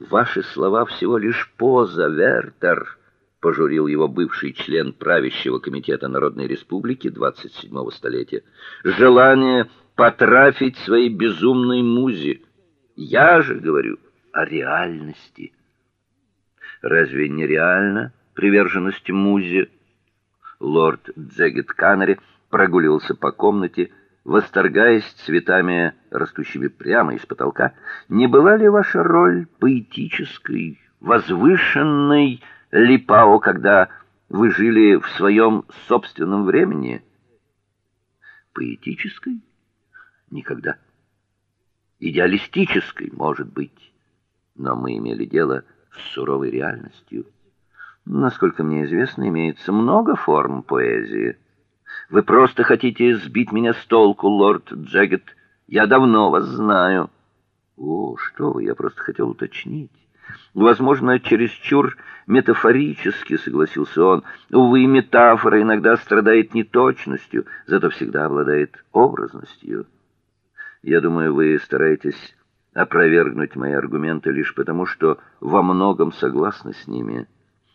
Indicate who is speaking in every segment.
Speaker 1: Ваши слова всего лишь поза, Вертер, пожурил его бывший член правящего комитета Народной Республики 27-го столетия. Желание потрафить своей безумной музе. Я же говорю о реальности. Разве не реально приверженность музе? Лорд Джегет Канари прогуливался по комнате, восторгаясь цветами, растущими прямо из потолка. Не была ли ваша роль поэтической, возвышенной Липао, когда вы жили в своем собственном времени? Поэтической? Никогда. Идеалистической, может быть, но мы имели дело с суровой реальностью. Насколько мне известно, имеется много форм поэзии. Вы просто хотите сбить меня с толку, лорд Джегет. Я давно вас знаю. О, что вы, я просто хотел уточнить. Возможно, чересчур метафорически согласился он. Увы, метафора иногда страдает неточностью, зато всегда обладает образностью. Я думаю, вы стараетесь опровергнуть мои аргументы лишь потому, что во многом согласны с ними.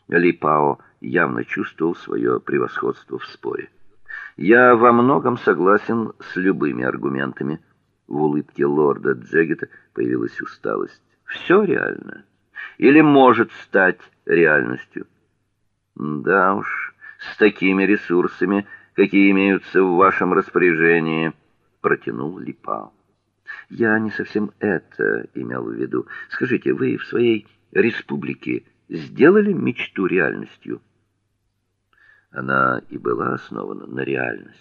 Speaker 1: Ли Пао явно чувствовал свое превосходство в споре. Я во многом согласен с любыми аргументами. В улыбке лорда Джегета появилась усталость. Все реально или может стать реальностью. Да уж, с такими ресурсами, какие имеются в вашем распоряжении, протянул Липа. Я не совсем это имел в виду. Скажите, вы в своей республике сделали мечту реальностью? Она и была основана на реальности.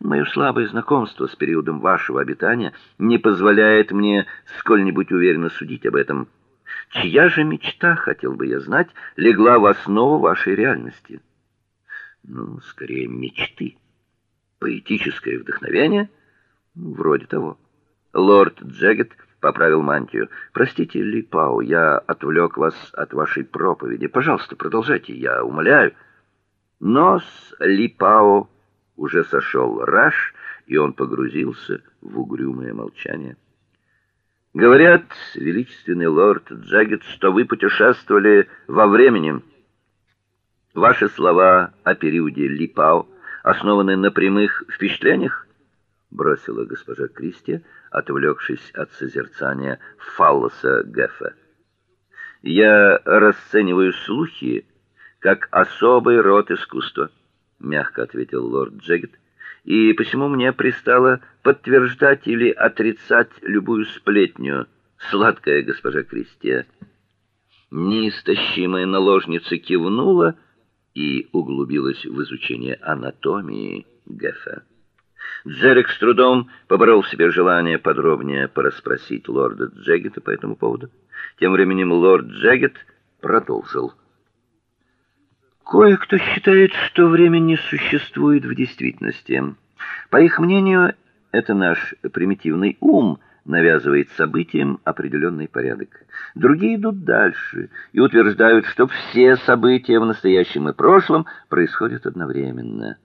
Speaker 1: Мое слабое знакомство с периодом вашего обитания не позволяет мне сколь-нибудь уверенно судить об этом. Чья же мечта, хотел бы я знать, легла в основу вашей реальности? Ну, скорее мечты. Поэтическое вдохновение, вроде того. Лорд Джегет поправил мантию. Простите, Липау, я отвлек вас от вашей проповеди. Пожалуйста, продолжайте, я умоляю. Но с Липао уже сошел раж, и он погрузился в угрюмое молчание. Говорят, величественный лорд Джаггет, что вы путешествовали во времени. Ваши слова о периоде Липао основаны на прямых впечатлениях? бросила госпожа Кристи, отвлекшись от созерцания фаллоса Гефа. Я расцениваю слухи как особый род искусства, мягко ответил лорд Джеггет. И почему мне пристало подтверждать или отрицать любую сплетню, сладкая госпожа Кристия? Неистощимая наложница кивнула и углубилась в изучение анатомии Гефа. Джерик с трудом поборол в себе желание подробнее порасспросить лорда Джеггета по этому поводу. Тем временем лорд Джеггет продолжил. Кое-кто считает, что время не существует в действительности. По их мнению, это наш примитивный ум навязывает событиям определенный порядок. Другие идут дальше и утверждают, что все события в настоящем и прошлом происходят одновременно.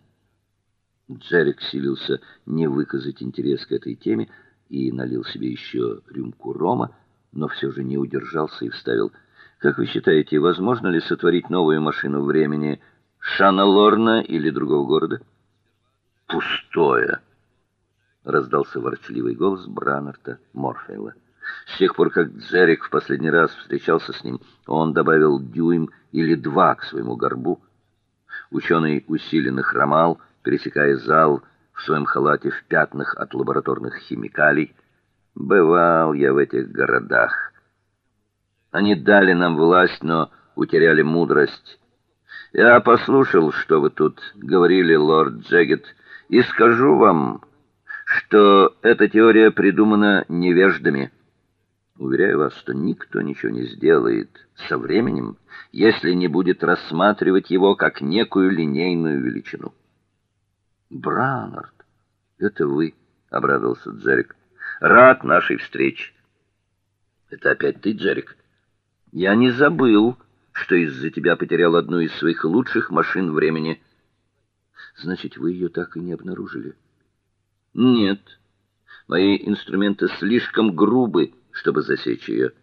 Speaker 1: Джерик силился не выказать интерес к этой теме и налил себе еще рюмку рома, но все же не удержался и вставил: "Как вы считаете, возможно ли сотворить новую машину времени Шаналорна или другого города?" "Пустое", раздался ворчливый голос Бранарта Морфейла. С тех пор, как Джерик в последний раз встречался с ним, он добавил дюйм или два к своему горбу. Ученый усиленно хромал, пересекая зал в своем халате в пятнах от лабораторных химикалий. Бывал я в этих городах. Они дали нам власть, но утеряли мудрость. Я послушал, что вы тут говорили, лорд Джегет, и скажу вам, что эта теория придумана невеждами. Уверяю вас, что никто ничего не сделает со временем, если не будет рассматривать его как некую линейную величину. Бранард, это вы, обрадовался Джерик. Рад нашей встрече. Это опять ты, Джерик? Я не забыл, что из-за тебя потерял одну из своих лучших машин времени. Значит, вы ее так и не обнаружили? Нет. Мои инструменты слишком грубы, чтобы засечь ее.